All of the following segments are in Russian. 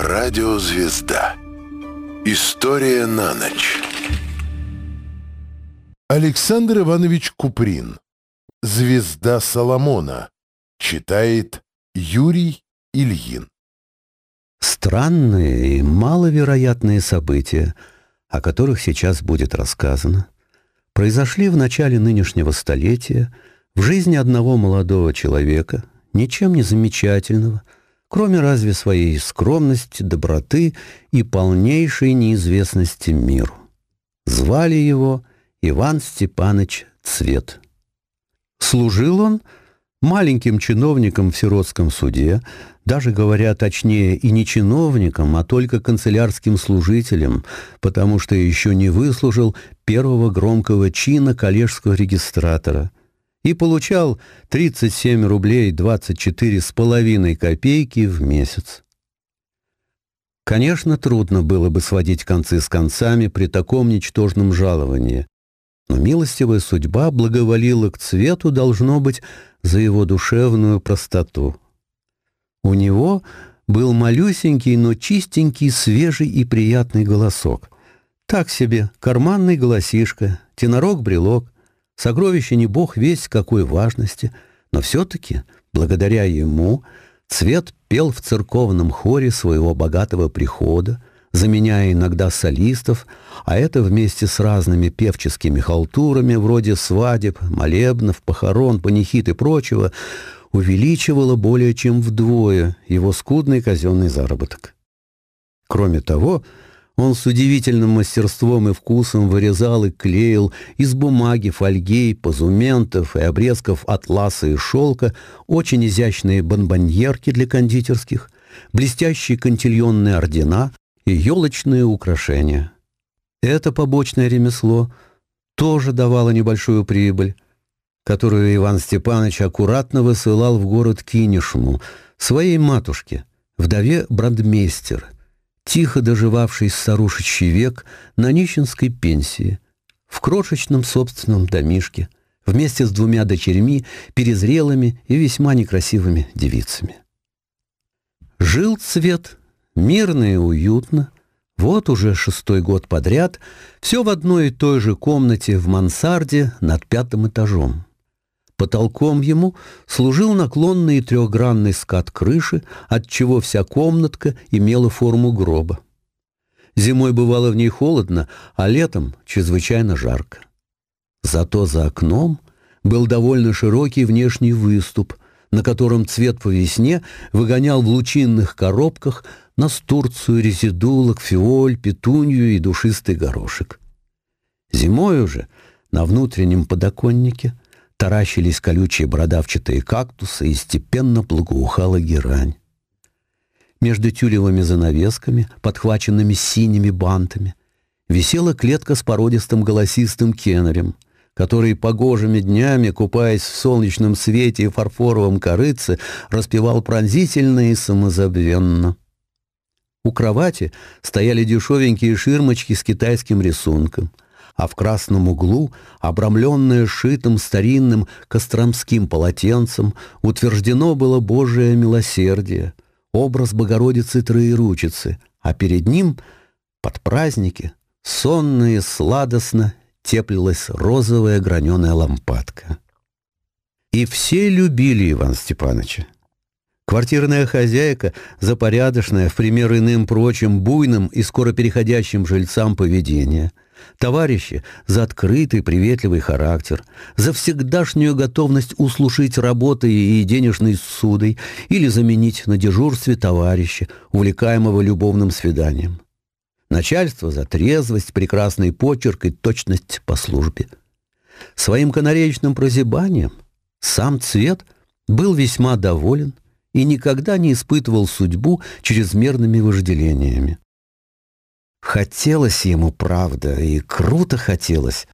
Радио Звезда. История на ночь. Александр Иванович Куприн. Звезда Соломона. Читает Юрий Ильин. Странные и маловероятные события, о которых сейчас будет рассказано, произошли в начале нынешнего столетия в жизни одного молодого человека, ничем не замечательного – кроме разве своей скромности, доброты и полнейшей неизвестности миру. Звали его Иван Степанович Цвет. Служил он маленьким чиновником в сиротском суде, даже говоря точнее и не чиновником, а только канцелярским служителем, потому что еще не выслужил первого громкого чина коллежского регистратора – и получал 37 рублей 24 с половиной копейки в месяц. Конечно, трудно было бы сводить концы с концами при таком ничтожном жаловании, но милостивая судьба благоволила к цвету, должно быть, за его душевную простоту. У него был малюсенький, но чистенький, свежий и приятный голосок. Так себе, карманный голосишка, тенорок-брелок, сокровище не бог весь какой важности, но все-таки, благодаря ему, Цвет пел в церковном хоре своего богатого прихода, заменяя иногда солистов, а это вместе с разными певческими халтурами, вроде свадеб, молебнов, похорон, панихид и прочего, увеличивало более чем вдвое его скудный казенный заработок. Кроме того, он с удивительным мастерством и вкусом вырезал и клеил из бумаги, фольги, позументов и обрезков атласа и шелка очень изящные бонбоньерки для кондитерских, блестящие кантильонные ордена и елочные украшения. Это побочное ремесло тоже давало небольшую прибыль, которую Иван Степанович аккуратно высылал в город Кинешму, своей матушке, вдове брандмейстер – тихо доживавший старушечий век на нищенской пенсии, в крошечном собственном домишке, вместе с двумя дочерьми, перезрелыми и весьма некрасивыми девицами. Жил цвет, мирно и уютно, вот уже шестой год подряд, все в одной и той же комнате в мансарде над пятым этажом. Потолком ему служил наклонный и трехгранный скат крыши, отчего вся комнатка имела форму гроба. Зимой бывало в ней холодно, а летом чрезвычайно жарко. Зато за окном был довольно широкий внешний выступ, на котором цвет по весне выгонял в лучинных коробках настурцию, резидулок, фиоль, петунью и душистый горошек. Зимой уже на внутреннем подоконнике – таращились колючие бородавчатые кактусы и степенно благоухала герань. Между тюлевыми занавесками, подхваченными синими бантами, висела клетка с породистым голосистым кеннерем, который погожими днями, купаясь в солнечном свете и фарфоровом корыце, распевал пронзительно и самозабвенно. У кровати стояли дешевенькие ширмочки с китайским рисунком — а в красном углу, обрамленное шитым старинным костромским полотенцем, утверждено было Божие милосердие, образ Богородицы Троеручицы, а перед ним, под праздники, сонно и сладостно теплилась розовая граненая лампадка. И все любили Ивана Степановича. Квартирная хозяйка, запорядочная, в пример иным прочим, буйным и скоро переходящим жильцам поведения – Товарищи за открытый, приветливый характер, за всегдашнюю готовность услушать работой и денежной судой или заменить на дежурстве товарища, увлекаемого любовным свиданием. Начальство за трезвость, прекрасный почерк и точность по службе. Своим канареечным прозябанием сам Цвет был весьма доволен и никогда не испытывал судьбу чрезмерными вожделениями. Хотелось ему, правда, и круто хотелось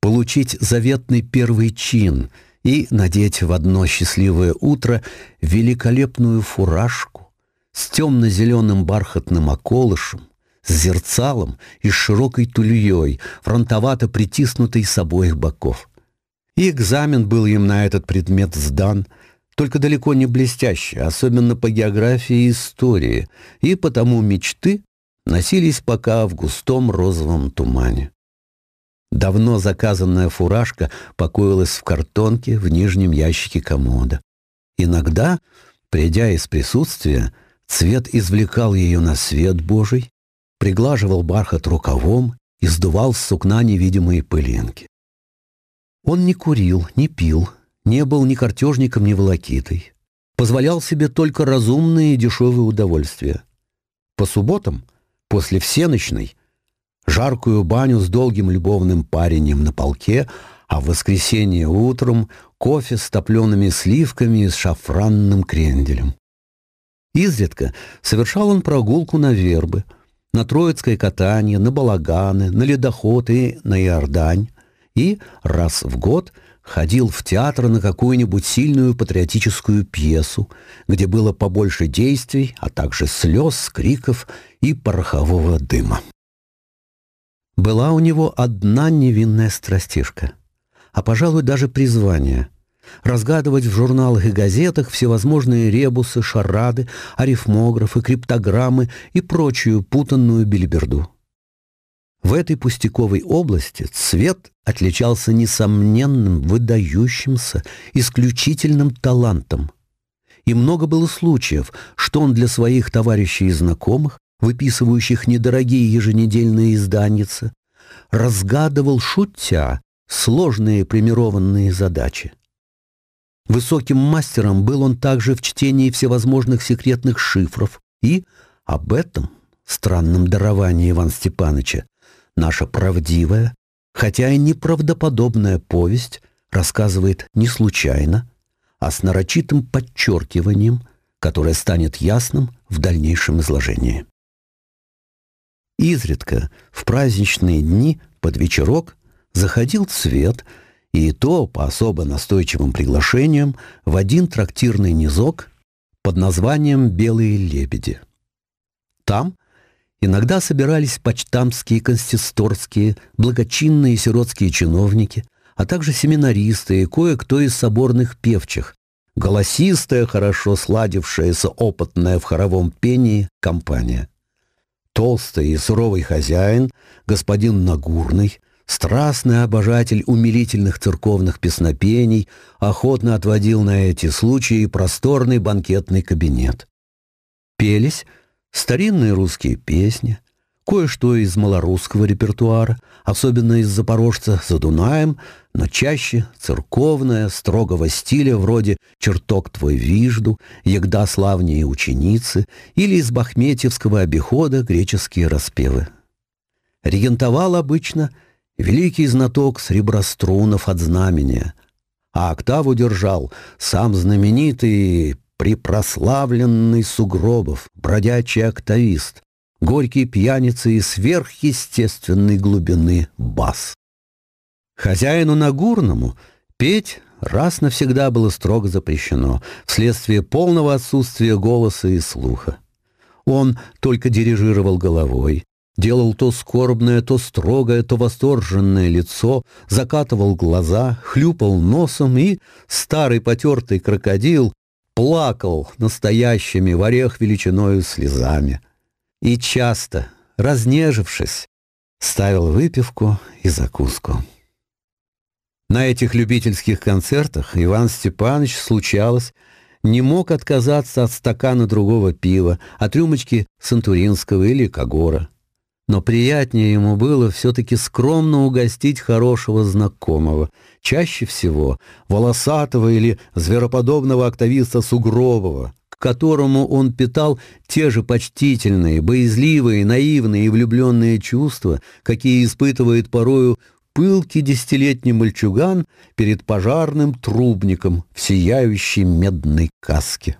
получить заветный первый чин и надеть в одно счастливое утро великолепную фуражку с темно-зеленым бархатным околышем, с зерцалом и широкой тульей, фронтовато притиснутой с обоих боков. И экзамен был им на этот предмет сдан, только далеко не блестящий, особенно по географии и истории, и потому мечты носились пока в густом розовом тумане. Давно заказанная фуражка покоилась в картонке в нижнем ящике комода. Иногда, придя из присутствия, цвет извлекал ее на свет Божий, приглаживал бархат рукавом и сдувал с сукна невидимые пылинки. Он не курил, не пил, не был ни картежником, ни волокитой. Позволял себе только разумные и дешевые удовольствия. По субботам, После всеночной жаркую баню с долгим любовным паренем на полке, а в воскресенье утром кофе с топлеными сливками и с шафранным кренделем. Изредка совершал он прогулку на вербы, на троицкое катание, на балаганы, на ледоход и на Иордань, и раз в год ходил в театр на какую-нибудь сильную патриотическую пьесу, где было побольше действий, а также слез, криков и порохового дыма. Была у него одна невинная страстишка, а, пожалуй, даже призвание — разгадывать в журналах и газетах всевозможные ребусы, шарады, арифмографы, криптограммы и прочую путанную бильберду. В этой пустяковой области цвет отличался несомненным, выдающимся, исключительным талантом. И много было случаев, что он для своих товарищей и знакомых, выписывающих недорогие еженедельные изданицы, разгадывал шутя сложные примированные задачи. Высоким мастером был он также в чтении всевозможных секретных шифров и об этом странном даровании Ивана Степановича наша правдивая, хотя и неправдоподобная повесть рассказывает не случайно, а с нарочитым подчеркиванием, которое станет ясным в дальнейшем изложении. Изредка в праздничные дни под вечерок заходил цвет, и то по особо настойчивым приглашениям в один трактирный низок под названием «Белые лебеди». Там – Иногда собирались почтамские, консисторские, благочинные сиротские чиновники, а также семинаристы и кое-кто из соборных певчих, голосистая, хорошо сладившаяся, опытная в хоровом пении компания. Толстый и суровый хозяин, господин Нагурный, страстный обожатель умилительных церковных песнопений, охотно отводил на эти случаи просторный банкетный кабинет. Пелись старинные русские песни, кое-что из малорусского репертуара, особенно из «Запорожца за Дунаем», но чаще церковное, строгого стиля вроде «Черток твой вижду», «Егда славнее ученицы» или из бахметьевского обихода греческие распевы. Регентовал обычно великий знаток среброструнов от знамения, а октаву держал сам знаменитый припрославленный Сугробов, бродячий октавист, горький пьяница и сверхъестественной глубины бас. Хозяину Нагурному петь раз навсегда было строго запрещено, вследствие полного отсутствия голоса и слуха. Он только дирижировал головой, делал то скорбное, то строгое, то восторженное лицо, закатывал глаза, хлюпал носом, и старый потертый крокодил плакал настоящими в орех величиною слезами. И часто, разнежившись, ставил выпивку и закуску. На этих любительских концертах Иван Степанович случалось, не мог отказаться от стакана другого пива, от рюмочки сантуринского или кагора но приятнее ему было все-таки скромно угостить хорошего знакомого, чаще всего волосатого или звероподобного активиста Сугробова, к которому он питал те же почтительные, боязливые, наивные и влюбленные чувства, какие испытывает порою пылкий десятилетний мальчуган перед пожарным трубником в сияющей медной каске.